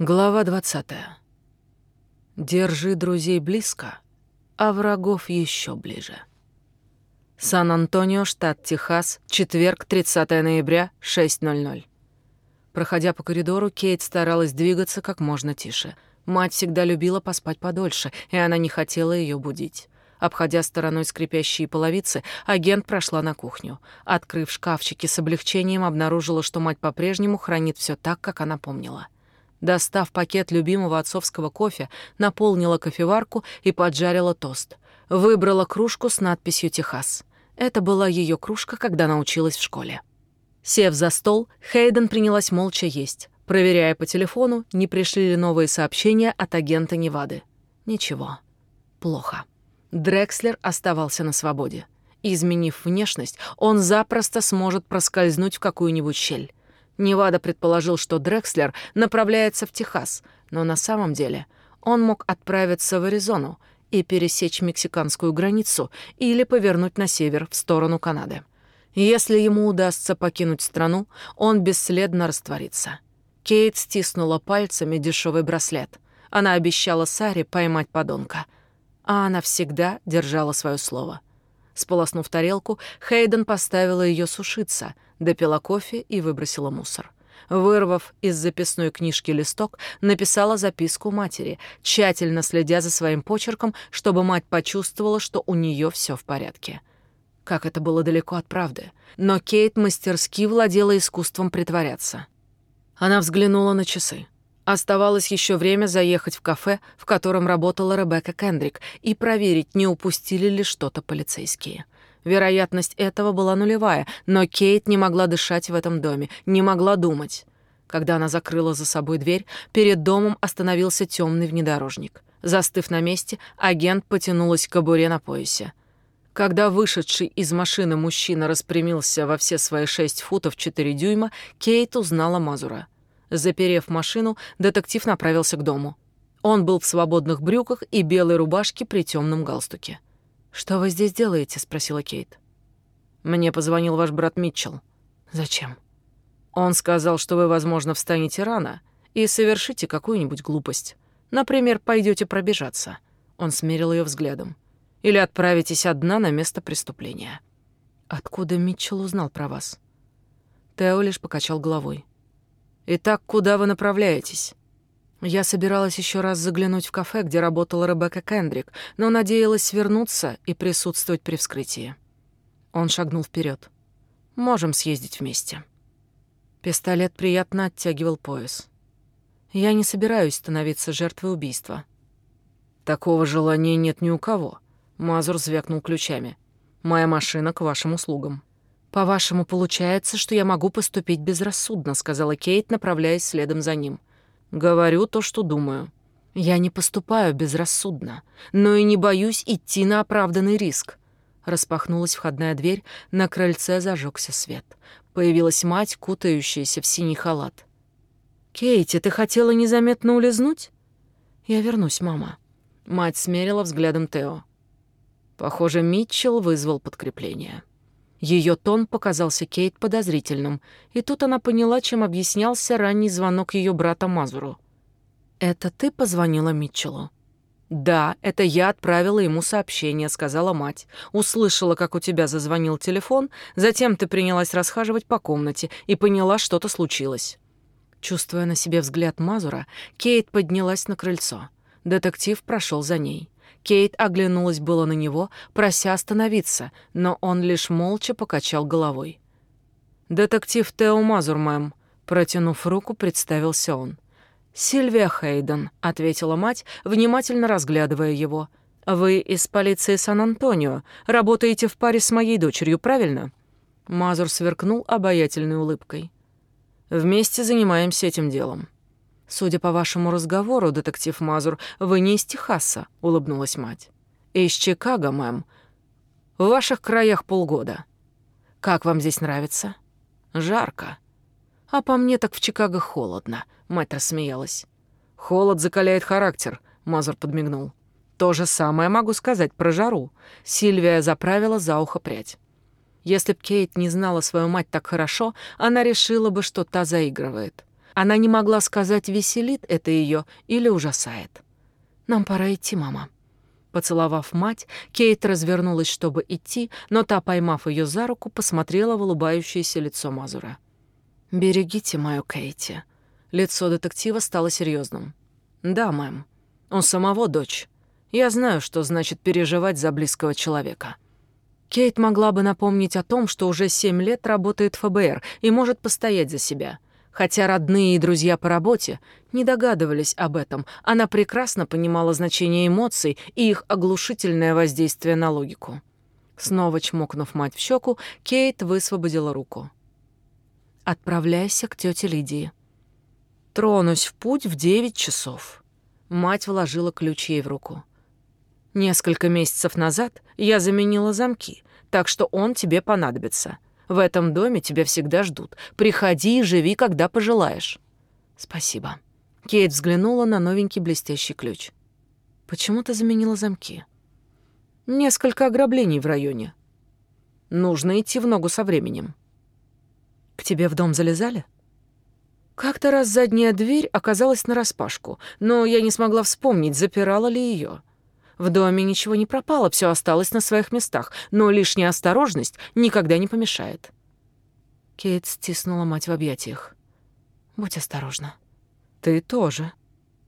Глава 20. Держи друзей близко, а врагов еще ближе. Сан-Антонио, штат Техас, четверг, 30 ноября, 6.00. Проходя по коридору, Кейт старалась двигаться как можно тише. Мать всегда любила поспать подольше, и она не хотела ее будить. Обходя стороной скрипящие половицы, агент прошла на кухню. Открыв шкафчики, с облегчением обнаружила, что мать по-прежнему хранит все так, как она помнила. Достав пакет любимого отцовского кофе, наполнила кофеварку и поджарила тост. Выбрала кружку с надписью «Техас». Это была ее кружка, когда научилась в школе. Сев за стол, Хейден принялась молча есть, проверяя по телефону, не пришли ли новые сообщения от агента Невады. Ничего. Плохо. Дрекслер оставался на свободе. Изменив внешность, он запросто сможет проскользнуть в какую-нибудь щель. Невада предположил, что Дрекслер направляется в Техас, но на самом деле он мог отправиться в Аризону и пересечь мексиканскую границу или повернуть на север в сторону Канады. Если ему удастся покинуть страну, он бесследно растворится. Кейт стиснула пальцами дешевый браслет. Она обещала Саре поймать подонка. А она всегда держала свое слово. Сполоснув тарелку, Хейден поставила ее сушиться, допила кофе и выбросила мусор. Вырвав из записной книжки листок, написала записку матери, тщательно следя за своим почерком, чтобы мать почувствовала, что у нее все в порядке. Как это было далеко от правды. Но Кейт мастерски владела искусством притворяться. Она взглянула на часы. Оставалось еще время заехать в кафе, в котором работала Ребекка Кендрик, и проверить, не упустили ли что-то полицейские. Вероятность этого была нулевая, но Кейт не могла дышать в этом доме, не могла думать. Когда она закрыла за собой дверь, перед домом остановился темный внедорожник. Застыв на месте, агент потянулась к кобуре на поясе. Когда вышедший из машины мужчина распрямился во все свои шесть футов четыре дюйма, Кейт узнала Мазура. Заперев машину, детектив направился к дому. Он был в свободных брюках и белой рубашке при темном галстуке. «Что вы здесь делаете?» — спросила Кейт. «Мне позвонил ваш брат Митчелл». «Зачем?» «Он сказал, что вы, возможно, встанете рано и совершите какую-нибудь глупость. Например, пойдете пробежаться». Он смерил ее взглядом. «Или отправитесь одна на место преступления». «Откуда Митчелл узнал про вас?» Тео лишь покачал головой. Итак, куда вы направляетесь? Я собиралась еще раз заглянуть в кафе, где работала Ребекка Кендрик, но надеялась вернуться и присутствовать при вскрытии. Он шагнул вперед. Можем съездить вместе. Пистолет приятно оттягивал пояс. Я не собираюсь становиться жертвой убийства. Такого желания нет ни у кого. Мазур звякнул ключами. Моя машина к вашим услугам. «По-вашему, получается, что я могу поступить безрассудно», — сказала Кейт, направляясь следом за ним. «Говорю то, что думаю. Я не поступаю безрассудно, но и не боюсь идти на оправданный риск». Распахнулась входная дверь, на крыльце зажегся свет. Появилась мать, кутающаяся в синий халат. «Кейти, ты хотела незаметно улизнуть?» «Я вернусь, мама». Мать смерила взглядом Тео. Похоже, Митчелл вызвал подкрепление. Ее тон показался Кейт подозрительным, и тут она поняла, чем объяснялся ранний звонок ее брата Мазуру. «Это ты позвонила Митчеллу?» «Да, это я отправила ему сообщение», — сказала мать. «Услышала, как у тебя зазвонил телефон, затем ты принялась расхаживать по комнате и поняла, что-то случилось». Чувствуя на себе взгляд Мазура, Кейт поднялась на крыльцо. Детектив прошел за ней. Кейт оглянулась было на него, прося остановиться, но он лишь молча покачал головой. «Детектив Тео Мазур, мэм», — протянув руку, представился он. «Сильвия Хейден», — ответила мать, внимательно разглядывая его. «Вы из полиции Сан-Антонио, работаете в паре с моей дочерью, правильно?» Мазур сверкнул обаятельной улыбкой. «Вместе занимаемся этим делом». «Судя по вашему разговору, детектив Мазур, вы не из Техаса», — улыбнулась мать. «Из Чикаго, мэм. В ваших краях полгода. Как вам здесь нравится?» «Жарко». «А по мне так в Чикаго холодно», — мать рассмеялась. «Холод закаляет характер», — Мазур подмигнул. «То же самое могу сказать про жару». Сильвия заправила за ухо прядь. Если б Кейт не знала свою мать так хорошо, она решила бы, что та заигрывает. Она не могла сказать, веселит это ее или ужасает. «Нам пора идти, мама». Поцеловав мать, Кейт развернулась, чтобы идти, но та, поймав ее за руку, посмотрела в улыбающееся лицо Мазура. «Берегите мою Кейти». Лицо детектива стало серьезным. «Да, мэм. Он самого дочь. Я знаю, что значит переживать за близкого человека». Кейт могла бы напомнить о том, что уже семь лет работает в ФБР и может постоять за себя. Хотя родные и друзья по работе не догадывались об этом, она прекрасно понимала значение эмоций и их оглушительное воздействие на логику. Снова чмокнув мать в щеку, Кейт высвободила руку. «Отправляйся к тете Лидии». «Тронусь в путь в девять часов». Мать вложила ключ ей в руку. «Несколько месяцев назад я заменила замки, так что он тебе понадобится. В этом доме тебя всегда ждут. Приходи и живи, когда пожелаешь». «Спасибо». Кейт взглянула на новенький блестящий ключ. «Почему ты заменила замки?» «Несколько ограблений в районе. Нужно идти в ногу со временем». «К тебе в дом залезали?» Как-то раз задняя дверь оказалась нараспашку, но я не смогла вспомнить, запирала ли ее. В доме ничего не пропало, все осталось на своих местах, но лишняя осторожность никогда не помешает. Кейт стиснула мать в объятиях. «Будь осторожна». «Ты тоже».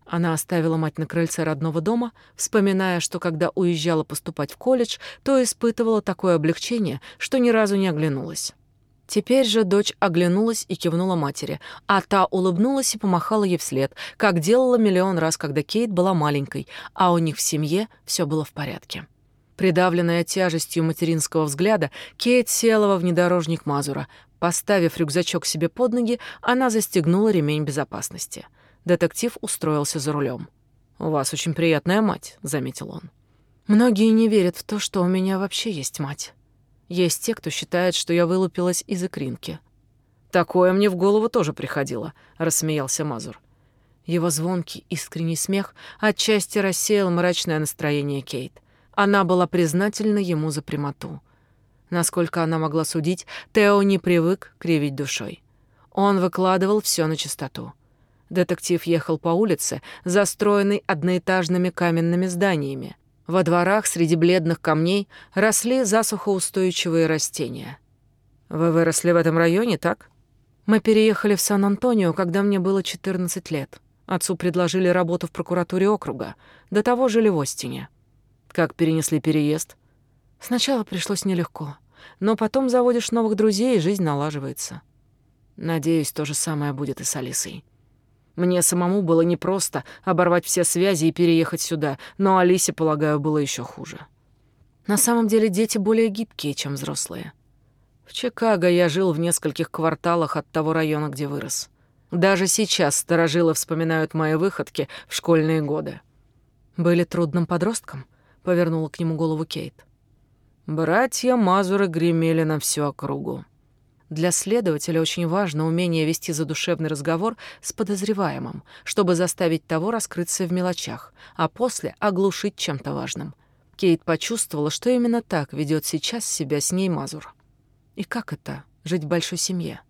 Она оставила мать на крыльце родного дома, вспоминая, что когда уезжала поступать в колледж, то испытывала такое облегчение, что ни разу не оглянулась. Теперь же дочь оглянулась и кивнула матери, а та улыбнулась и помахала ей вслед, как делала миллион раз, когда Кейт была маленькой, а у них в семье все было в порядке. Придавленная тяжестью материнского взгляда, Кейт села во внедорожник Мазура. Поставив рюкзачок себе под ноги, она застегнула ремень безопасности. Детектив устроился за рулем. «У вас очень приятная мать», — заметил он. «Многие не верят в то, что у меня вообще есть мать». Есть те, кто считает, что я вылупилась из икринки. Такое мне в голову тоже приходило, рассмеялся Мазур. Его звонкий, искренний смех отчасти рассеял мрачное настроение Кейт. Она была признательна ему за прямоту. Насколько она могла судить, Тео не привык кривить душой. Он выкладывал все на чистоту. Детектив ехал по улице, застроенной одноэтажными каменными зданиями. Во дворах среди бледных камней росли засухоустойчивые растения. Вы выросли в этом районе, так? Мы переехали в Сан-Антонио, когда мне было 14 лет. Отцу предложили работу в прокуратуре округа. До того жили в Остине. Как перенесли переезд? Сначала пришлось нелегко, но потом заводишь новых друзей, и жизнь налаживается. Надеюсь, то же самое будет и с Алисой. Мне самому было непросто оборвать все связи и переехать сюда, но Алисе, полагаю, было еще хуже. На самом деле дети более гибкие, чем взрослые. В Чикаго я жил в нескольких кварталах от того района, где вырос. Даже сейчас старожилы вспоминают мои выходки в школьные годы. «Были трудным подростком?» — повернула к нему голову Кейт. Братья Мазуры гремели на всю округу. Для следователя очень важно умение вести задушевный разговор с подозреваемым, чтобы заставить того раскрыться в мелочах, а после оглушить чем-то важным. Кейт почувствовала, что именно так ведет сейчас себя с ней Мазур. И как это — жить в большой семье?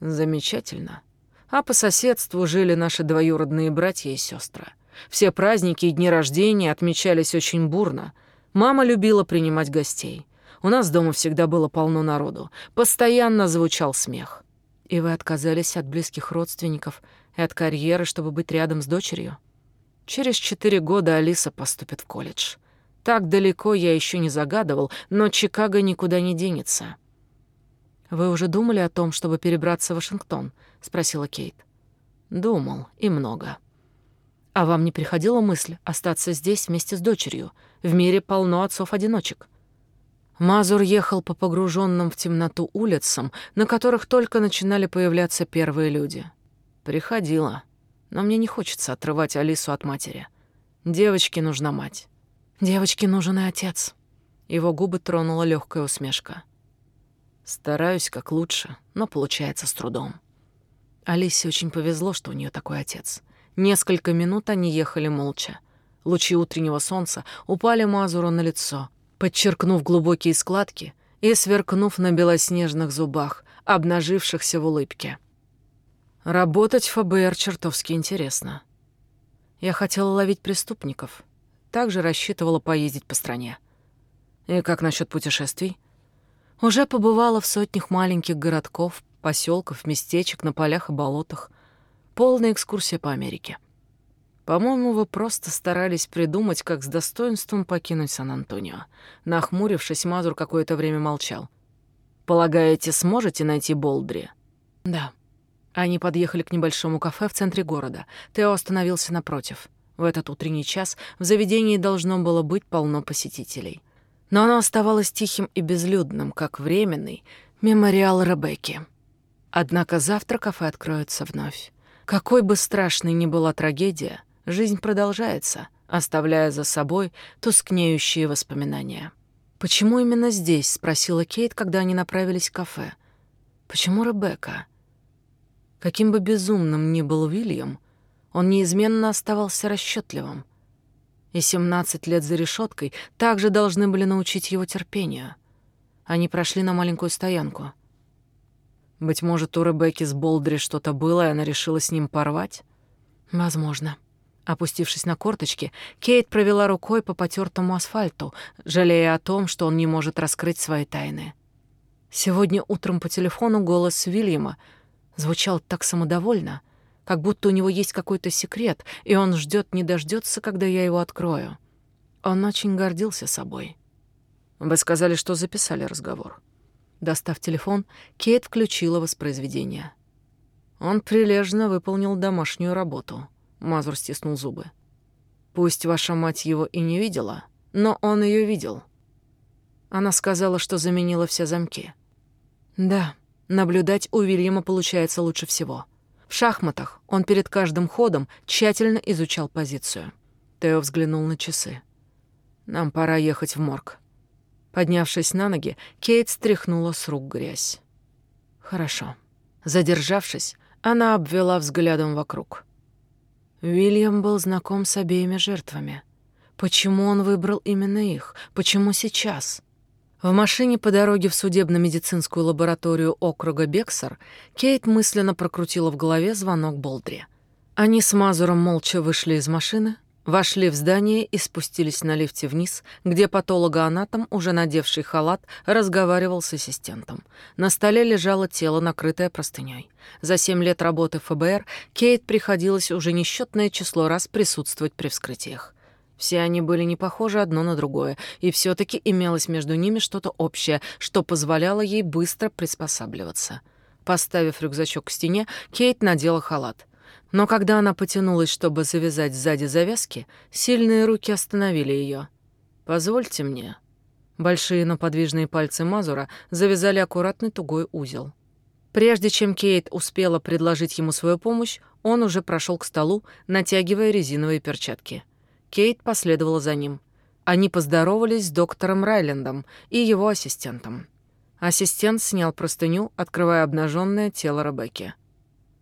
Замечательно. А по соседству жили наши двоюродные братья и сестры. Все праздники и дни рождения отмечались очень бурно. Мама любила принимать гостей. У нас дома всегда было полно народу. Постоянно звучал смех. И вы отказались от близких родственников и от карьеры, чтобы быть рядом с дочерью? Через четыре года Алиса поступит в колледж. Так далеко я еще не загадывал, но Чикаго никуда не денется. «Вы уже думали о том, чтобы перебраться в Вашингтон?» — спросила Кейт. «Думал, и много». «А вам не приходила мысль остаться здесь вместе с дочерью? В мире полно отцов-одиночек». Мазур ехал по погруженным в темноту улицам, на которых только начинали появляться первые люди. Приходила, но мне не хочется отрывать Алису от матери. Девочке нужна мать. Девочке нужен и отец. Его губы тронула легкая усмешка. Стараюсь как лучше, но получается с трудом. Алисе очень повезло, что у нее такой отец. Несколько минут они ехали молча. Лучи утреннего солнца упали Мазуру на лицо — подчеркнув глубокие складки и сверкнув на белоснежных зубах, обнажившихся в улыбке. Работать в ФБР чертовски интересно. Я хотела ловить преступников. Также рассчитывала поездить по стране. И как насчет путешествий? Уже побывала в сотнях маленьких городков, поселков, местечек на полях и болотах. Полная экскурсия по Америке. По-моему, вы просто старались придумать, как с достоинством покинуть Сан-Антонио. Нахмурившись, Мазур какое-то время молчал. Полагаете, сможете найти Болдри? Да. Они подъехали к небольшому кафе в центре города. Тео остановился напротив. В этот утренний час в заведении должно было быть полно посетителей. Но оно оставалось тихим и безлюдным, как временный мемориал Ребекки. Однако завтра кафе откроется вновь. Какой бы страшной ни была трагедия, жизнь продолжается, оставляя за собой тускнеющие воспоминания. «Почему именно здесь?» — спросила Кейт, когда они направились в кафе. «Почему Ребекка?» Каким бы безумным ни был Уильям, он неизменно оставался расчетливым. И 17 лет за решеткой также должны были научить его терпению. Они прошли на маленькую стоянку. Быть может, у Ребекки с Болдри что-то было, и она решила с ним порвать? Возможно. Опустившись на корточки, Кейт провела рукой по потертому асфальту, жалея о том, что он не может раскрыть свои тайны. Сегодня утром по телефону голос Вильяма — звучал так самодовольно, как будто у него есть какой-то секрет, и он ждет не дождется, когда я его открою. Он очень гордился собой. Вы сказали, что записали разговор. Достав телефон, Кейт включила воспроизведение. Он прилежно выполнил домашнюю работу. Мазур стиснул зубы. Пусть ваша мать его и не видела, но он ее видел. Она сказала, что заменила все замки. Да, Наблюдать у Уильяма получается лучше всего. В шахматах он перед каждым ходом тщательно изучал позицию. Тео взглянул на часы. «Нам пора ехать в морг». Поднявшись на ноги, Кейт стряхнула с рук грязь. «Хорошо». Задержавшись, она обвела взглядом вокруг. Уильям был знаком с обеими жертвами. Почему он выбрал именно их? Почему сейчас? В машине по дороге в судебно-медицинскую лабораторию округа Бексар Кейт мысленно прокрутила в голове звонок Болдри. Они с Мазуром молча вышли из машины, вошли в здание и спустились на лифте вниз, где патологоанатом, уже надевший халат, разговаривал с ассистентом. На столе лежало тело, накрытое простыней. За семь лет работы ФБР Кейт приходилось уже несчетное число раз присутствовать при вскрытиях. Все они были не похожи одно на другое, и все таки имелось между ними что-то общее, что позволяло ей быстро приспосабливаться. Поставив рюкзачок к стене, Кейт надела халат. Но когда она потянулась, чтобы завязать сзади завязки, сильные руки остановили ее. «Позвольте мне». Большие, но подвижные пальцы Мазура завязали аккуратный тугой узел. Прежде чем Кейт успела предложить ему свою помощь, он уже прошел к столу, натягивая резиновые перчатки. Кейт последовала за ним. Они поздоровались с доктором Райлендом и его ассистентом. Ассистент снял простыню, открывая обнаженное тело Ребекки.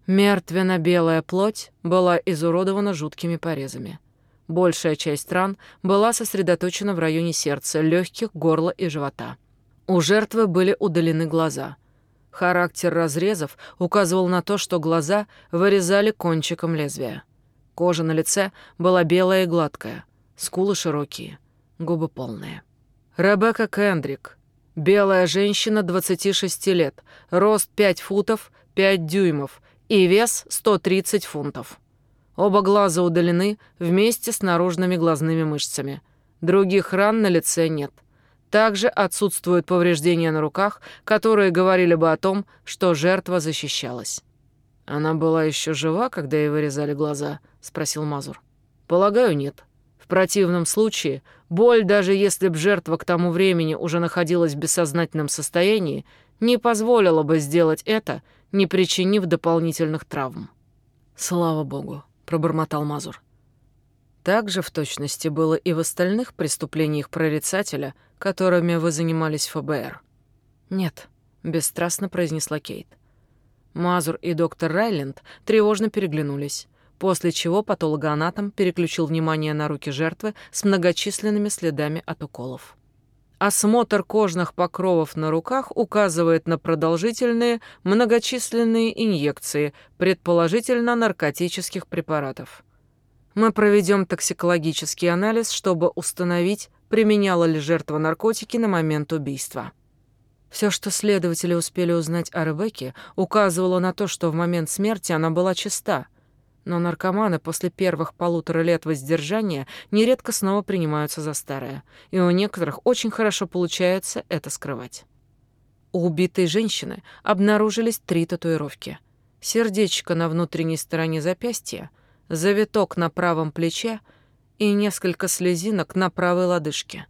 Мертвенно-белая плоть была изуродована жуткими порезами. Большая часть ран была сосредоточена в районе сердца, легких, горла и живота. У жертвы были удалены глаза. Характер разрезов указывал на то, что глаза вырезали кончиком лезвия. Кожа на лице была белая и гладкая, скулы широкие, губы полные. Ребекка Кендрик. Белая женщина 26 лет, рост 5 футов 5 дюймов и вес 130 фунтов. Оба глаза удалены вместе с наружными глазными мышцами. Других ран на лице нет. Также отсутствуют повреждения на руках, которые говорили бы о том, что жертва защищалась. Она была еще жива, когда ей вырезали глаза, спросил Мазур. Полагаю, нет. В противном случае боль, даже если б жертва к тому времени уже находилась в бессознательном состоянии, не позволила бы сделать это, не причинив дополнительных травм. Слава богу, пробормотал Мазур. Так же в точности было и в остальных преступлениях прорицателя, которыми вы занимались ФБР. Нет, бесстрастно произнесла Кейт. Мазур и доктор Райленд тревожно переглянулись, после чего патологоанатом переключил внимание на руки жертвы с многочисленными следами от уколов. Осмотр кожных покровов на руках указывает на продолжительные многочисленные инъекции, предположительно наркотических препаратов. Мы проведем токсикологический анализ, чтобы установить, применяла ли жертва наркотики на момент убийства. Все, что следователи успели узнать о Ребекке, указывало на то, что в момент смерти она была чиста – но наркоманы после первых полутора лет воздержания нередко снова принимаются за старое, и у некоторых очень хорошо получается это скрывать. У убитой женщины обнаружились три татуировки. Сердечко на внутренней стороне запястья, завиток на правом плече и несколько слезинок на правой лодыжке.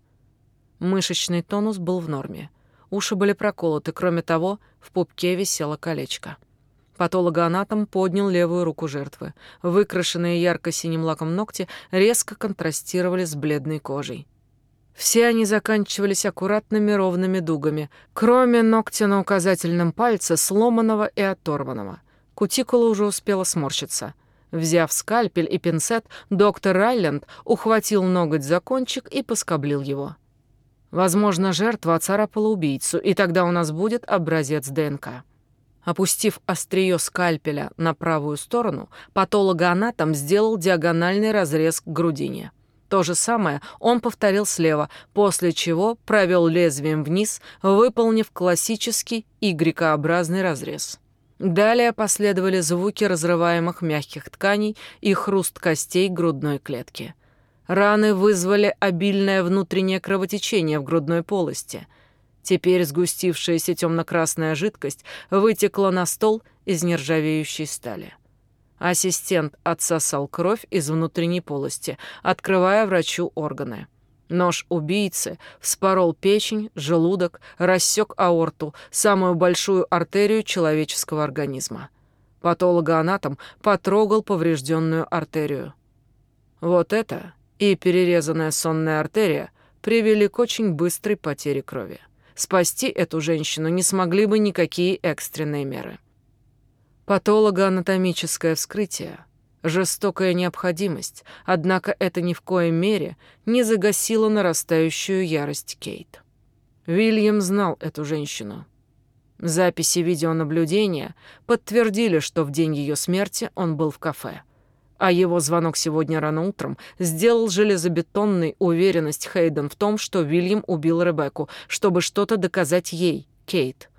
Мышечный тонус был в норме. Уши были проколоты, кроме того, в пупке висело колечко. Патологоанатом поднял левую руку жертвы. Выкрашенные ярко-синим лаком ногти резко контрастировали с бледной кожей. Все они заканчивались аккуратными ровными дугами, кроме ногтя на указательном пальце, сломанного и оторванного. Кутикула уже успела сморщиться. Взяв скальпель и пинцет, доктор Райленд ухватил ноготь за кончик и поскоблил его. Возможно, жертва оцарапала убийцу, и тогда у нас будет образец ДНК. Опустив острие скальпеля на правую сторону, патологоанатом сделал диагональный разрез к грудине. То же самое он повторил слева, после чего провел лезвием вниз, выполнив классический Y-образный разрез. Далее последовали звуки разрываемых мягких тканей и хруст костей грудной клетки. Раны вызвали обильное внутреннее кровотечение в грудной полости – Теперь сгустившаяся темно-красная жидкость вытекла на стол из нержавеющей стали. Ассистент отсосал кровь из внутренней полости, открывая врачу органы. Нож убийцы вспорол печень, желудок, рассек аорту, самую большую артерию человеческого организма. Патологоанатом потрогал поврежденную артерию. Вот это и перерезанная сонная артерия привели к очень быстрой потере крови. Спасти эту женщину не смогли бы никакие экстренные меры. Патологоанатомическое вскрытие — жестокая необходимость, однако это ни в коей мере не загасило нарастающую ярость Кейт. Вильям знал эту женщину. Записи видеонаблюдения подтвердили, что в день ее смерти он был в кафе — а его звонок сегодня рано утром сделал железобетонной уверенность Хейден в том, что Вильям убил Ребекку, чтобы что-то доказать ей, Кейт.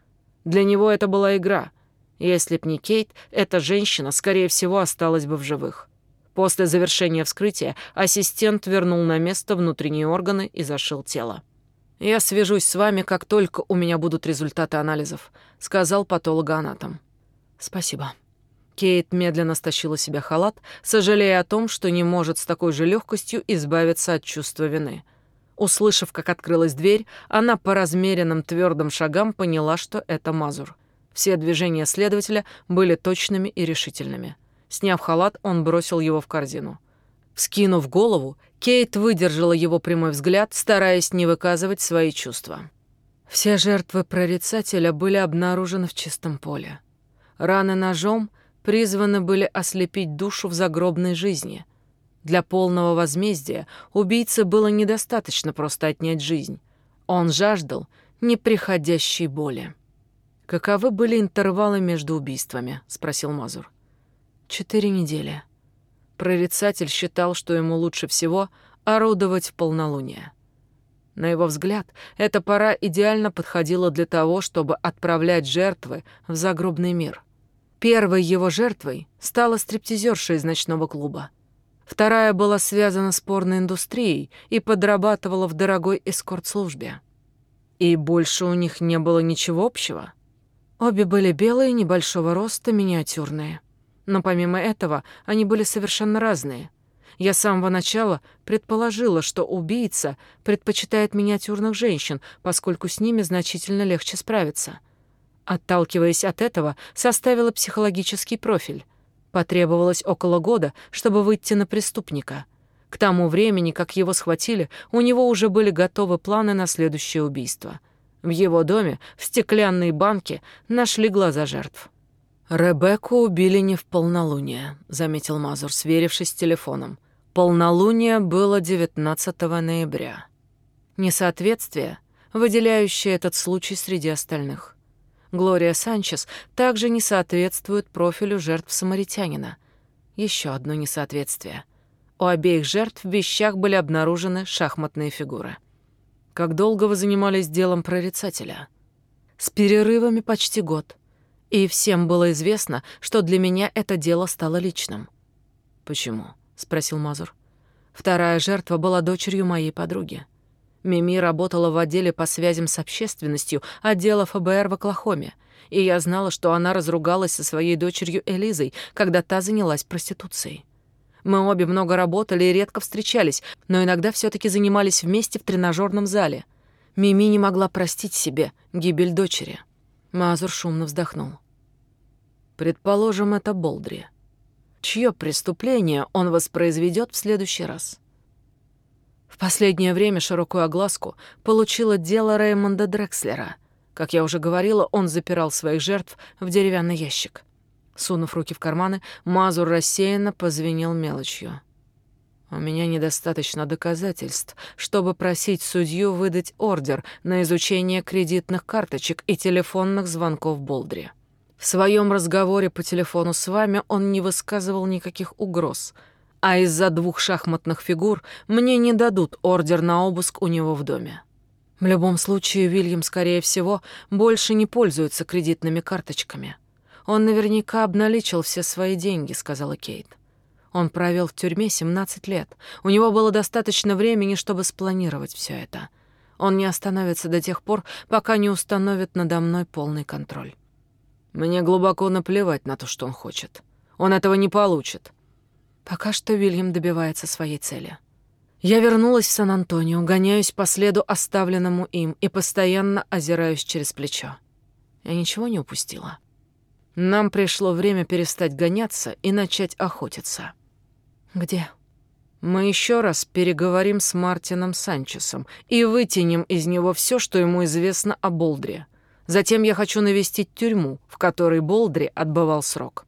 Для него это была игра. Если б не Кейт, эта женщина, скорее всего, осталась бы в живых. После завершения вскрытия ассистент вернул на место внутренние органы и зашил тело. «Я свяжусь с вами, как только у меня будут результаты анализов», — сказал патологоанатом. «Спасибо». Кейт медленно стащила себя халат, сожалея о том, что не может с такой же легкостью избавиться от чувства вины. Услышав, как открылась дверь, она по размеренным твердым шагам поняла, что это Мазур. Все движения следователя были точными и решительными. Сняв халат, он бросил его в корзину. Вскинув голову, Кейт выдержала его прямой взгляд, стараясь не выказывать свои чувства. Все жертвы прорицателя были обнаружены в чистом поле. Раны ножом призваны были ослепить душу в загробной жизни. Для полного возмездия убийце было недостаточно просто отнять жизнь. Он жаждал неприходящей боли. «Каковы были интервалы между убийствами?» — спросил Мазур. «Четыре недели». Прорицатель считал, что ему лучше всего орудовать в полнолуние. На его взгляд, эта пора идеально подходила для того, чтобы отправлять жертвы в загробный мир. Первой его жертвой стала стриптизерша из ночного клуба. Вторая была связана с порноиндустрией и подрабатывала в дорогой эскорт-службе. И больше у них не было ничего общего. Обе были белые, небольшого роста, миниатюрные. Но помимо этого, они были совершенно разные. Я с самого начала предположила, что убийца предпочитает миниатюрных женщин, поскольку с ними значительно легче справиться. Отталкиваясь от этого, составила психологический профиль. Потребовалось около года, чтобы выйти на преступника. К тому времени, как его схватили, у него уже были готовы планы на следующее убийство. В его доме, в стеклянной банке, нашли глаза жертв. «Ребекку убили не в полнолуние», — заметил Мазур, сверившись с телефоном. «Полнолуние было 19 ноября». Несоответствие выделяющее этот случай среди остальных. Глория Санчес также не соответствует профилю жертв самаритянина. Еще одно несоответствие. У обеих жертв в вещах были обнаружены шахматные фигуры. Как долго вы занимались делом прорицателя? С перерывами почти год. И всем было известно, что для меня это дело стало личным. Почему? спросил Мазур. Вторая жертва была дочерью моей подруги. Мими работала в отделе по связям с общественностью отдела ФБР в Оклахоме, и я знала, что она разругалась со своей дочерью Элизой, когда та занялась проституцией. Мы обе много работали и редко встречались, но иногда все таки занимались вместе в тренажерном зале. Мими не могла простить себе гибель дочери. Мазур шумно вздохнул. Предположим, это Болдри. Чье преступление он воспроизведет в следующий раз? В последнее время широкую огласку получило дело Реймонда Дрекслера. Как я уже говорила, он запирал своих жертв в деревянный ящик. Сунув руки в карманы, Мазур рассеянно позвенел мелочью. «У меня недостаточно доказательств, чтобы просить судью выдать ордер на изучение кредитных карточек и телефонных звонков Болдри. В своем разговоре по телефону с вами он не высказывал никаких угроз — а из-за двух шахматных фигур мне не дадут ордер на обыск у него в доме. В любом случае, Вильям, скорее всего, больше не пользуется кредитными карточками. Он наверняка обналичил все свои деньги, сказала Кейт. Он провел в тюрьме 17 лет. У него было достаточно времени, чтобы спланировать все это. Он не остановится до тех пор, пока не установит надо мной полный контроль. Мне глубоко наплевать на то, что он хочет. Он этого не получит. Пока что Вильям добивается своей цели. Я вернулась в Сан-Антонио, гоняюсь по следу, оставленному им, и постоянно озираюсь через плечо. Я ничего не упустила. Нам пришло время перестать гоняться и начать охотиться. Где? Мы еще раз переговорим с Мартином Санчесом и вытянем из него все, что ему известно о Болдре. Затем я хочу навестить тюрьму, в которой Болдри отбывал срок.